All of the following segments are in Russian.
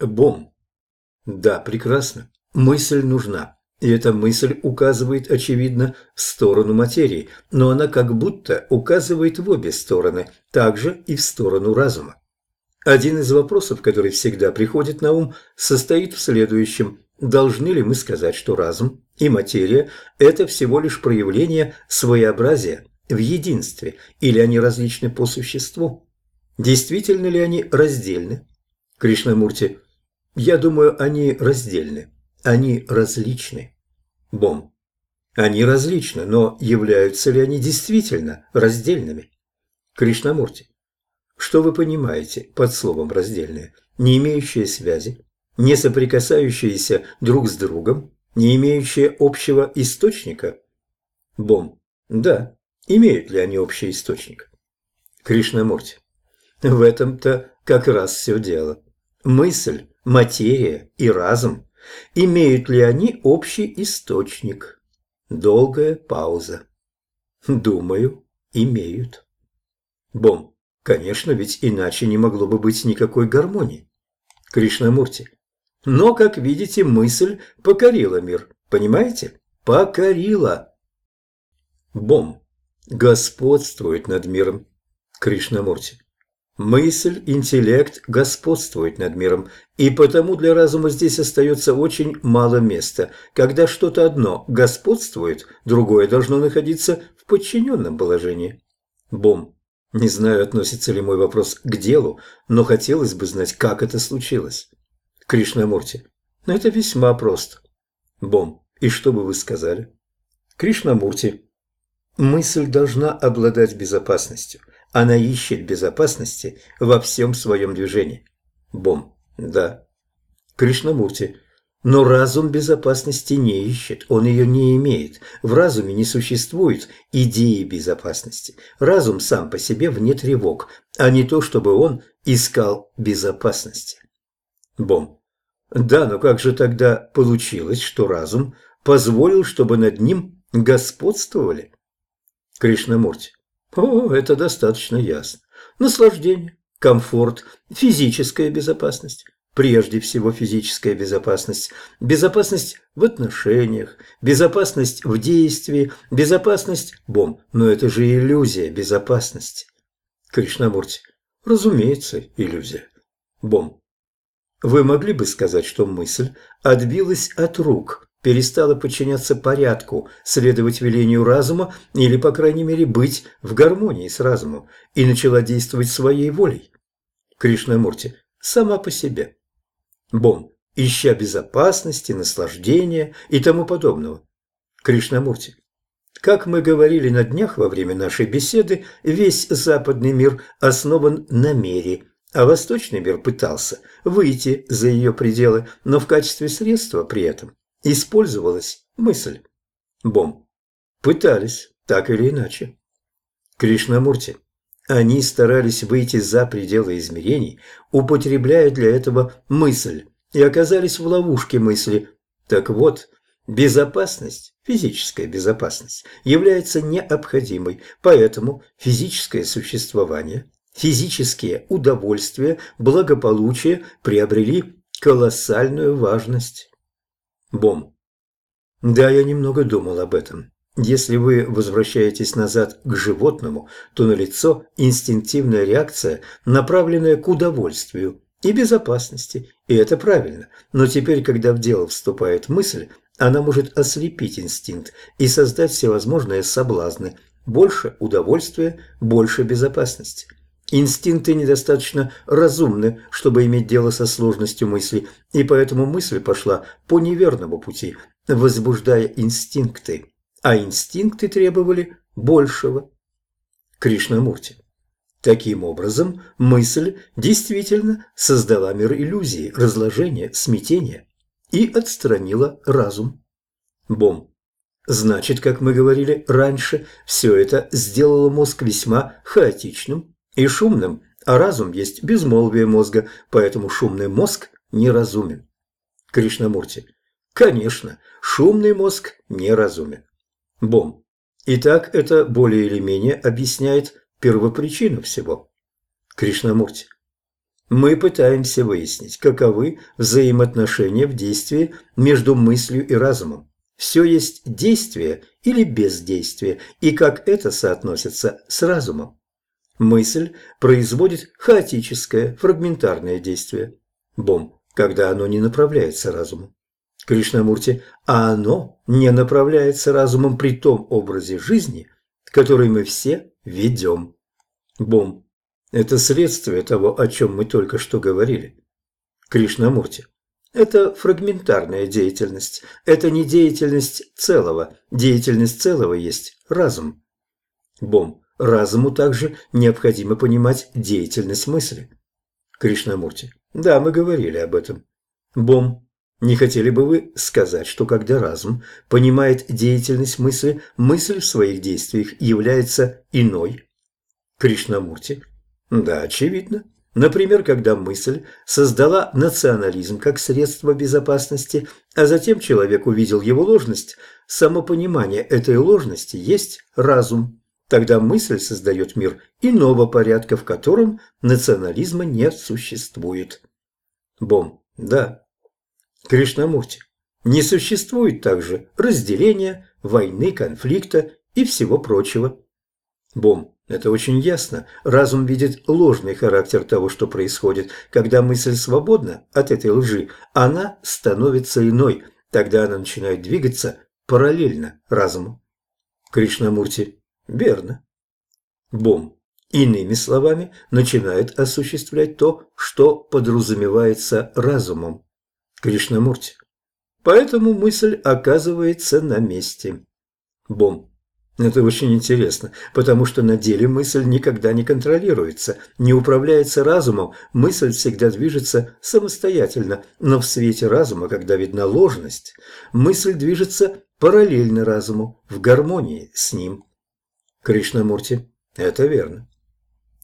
Бом. Да, прекрасно. Мысль нужна. И эта мысль указывает, очевидно, в сторону материи, но она как будто указывает в обе стороны, также и в сторону разума. Один из вопросов, который всегда приходит на ум, состоит в следующем. Должны ли мы сказать, что разум и материя – это всего лишь проявление своеобразия в единстве, или они различны по существу? Действительно ли они раздельны? Кришнамурти, я думаю, они раздельны. Они различны. Бом. Они различны, но являются ли они действительно раздельными? Кришнамурти. Что вы понимаете под словом «раздельные»? Не имеющие связи, не соприкасающиеся друг с другом, не имеющие общего источника? Бом. Да. Имеют ли они общий источник? Кришнамурти. В этом-то как раз все дело. Мысль, материя и разум Имеют ли они общий источник? Долгая пауза. Думаю, имеют. Бом. Конечно, ведь иначе не могло бы быть никакой гармонии. Кришнамурти. Но, как видите, мысль покорила мир. Понимаете? Покорила. Бом. Господствует над миром. Кришнамурти. Мысль, интеллект господствует над миром, и потому для разума здесь остается очень мало места. Когда что-то одно господствует, другое должно находиться в подчиненном положении. Бом. Не знаю, относится ли мой вопрос к делу, но хотелось бы знать, как это случилось. Кришнамурти. Но это весьма просто. Бом. И что бы вы сказали? Кришнамурти. Мысль должна обладать безопасностью. Она ищет безопасности во всем своем движении. Бом. Да. Кришнамурти. Но разум безопасности не ищет, он ее не имеет. В разуме не существует идеи безопасности. Разум сам по себе вне тревог, а не то, чтобы он искал безопасности. Бом. Да, но как же тогда получилось, что разум позволил, чтобы над ним господствовали? Кришнамурти. О, это достаточно ясно. Наслаждение, комфорт, физическая безопасность. Прежде всего физическая безопасность, безопасность в отношениях, безопасность в действии, безопасность бом. Но это же иллюзия безопасности. Кришнамурти. Разумеется, иллюзия. Бом. Вы могли бы сказать, что мысль отбилась от рук перестала подчиняться порядку, следовать велению разума или, по крайней мере, быть в гармонии с разумом и начала действовать своей волей. Кришнамурти сама по себе. Бом, ища безопасности, наслаждения и тому подобного. Кришнамурти. Как мы говорили на днях во время нашей беседы, весь западный мир основан на мере, а восточный мир пытался выйти за ее пределы, но в качестве средства при этом Использовалась мысль. Бом. Пытались, так или иначе. Кришнамурти. Они старались выйти за пределы измерений, употребляя для этого мысль, и оказались в ловушке мысли. Так вот, безопасность, физическая безопасность, является необходимой, поэтому физическое существование, физические удовольствия, благополучие приобрели колоссальную важность. Бом. Да, я немного думал об этом. Если вы возвращаетесь назад к животному, то налицо инстинктивная реакция, направленная к удовольствию и безопасности, и это правильно. Но теперь, когда в дело вступает мысль, она может ослепить инстинкт и создать всевозможные соблазны. Больше удовольствия, больше безопасности. Инстинкты недостаточно разумны, чтобы иметь дело со сложностью мысли, и поэтому мысль пошла по неверному пути, возбуждая инстинкты, а инстинкты требовали большего. Кришнамурти. Таким образом, мысль действительно создала мир иллюзии, разложения, смятения и отстранила разум. Бом. Значит, как мы говорили раньше, все это сделало мозг весьма хаотичным, и шумным, а разум есть безмолвие мозга, поэтому шумный мозг неразумен. Кришнамурти. Конечно, шумный мозг неразумен. Бом. Итак, это более или менее объясняет первопричину всего. Кришнамурти. Мы пытаемся выяснить, каковы взаимоотношения в действии между мыслью и разумом. Все есть действие или бездействие, и как это соотносится с разумом. Мысль производит хаотическое, фрагментарное действие. Бом, когда оно не направляется разумом. Кришнамурти, а оно не направляется разумом при том образе жизни, который мы все ведем. Бом, это следствие того, о чем мы только что говорили. Кришнамурти. Это фрагментарная деятельность. Это не деятельность целого. Деятельность целого есть разум. Бом. Разуму также необходимо понимать деятельность мысли. Кришнамурти. Да, мы говорили об этом. Бом. Не хотели бы вы сказать, что когда разум понимает деятельность мысли, мысль в своих действиях является иной? Кришнамурти. Да, очевидно. Например, когда мысль создала национализм как средство безопасности, а затем человек увидел его ложность, самопонимание этой ложности есть разум. Тогда мысль создает мир иного порядка, в котором национализма не существует. Бом. Да. Кришнамурти. Не существует также разделения, войны, конфликта и всего прочего. Бом. Это очень ясно. Разум видит ложный характер того, что происходит. Когда мысль свободна от этой лжи, она становится иной. Тогда она начинает двигаться параллельно разуму. Кришнамурти. Верно. Бом. Иными словами, начинает осуществлять то, что подразумевается разумом. Кришнамурти. Поэтому мысль оказывается на месте. Бом. Это очень интересно, потому что на деле мысль никогда не контролируется, не управляется разумом, мысль всегда движется самостоятельно, но в свете разума, когда видна ложность, мысль движется параллельно разуму, в гармонии с ним. Кришнамурти, это верно.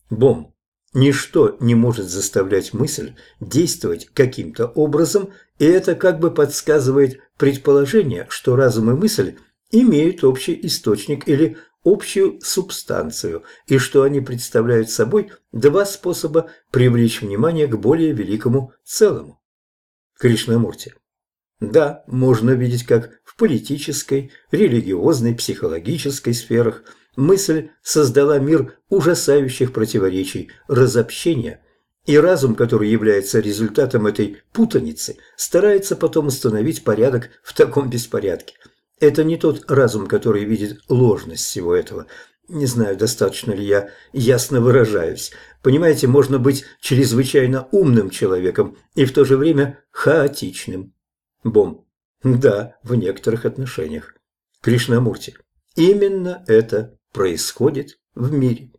Бом. Ничто не может заставлять мысль действовать каким-то образом, и это как бы подсказывает предположение, что разум и мысль – имеют общий источник или общую субстанцию, и что они представляют собой два способа привлечь внимание к более великому целому. Кришнамурти. Да, можно видеть, как в политической, религиозной, психологической сферах мысль создала мир ужасающих противоречий, разобщения, и разум, который является результатом этой путаницы, старается потом установить порядок в таком беспорядке – это не тот разум, который видит ложность всего этого. Не знаю, достаточно ли я ясно выражаюсь. Понимаете, можно быть чрезвычайно умным человеком и в то же время хаотичным. Бом. Да, в некоторых отношениях. Кришнамурти. Именно это происходит в мире.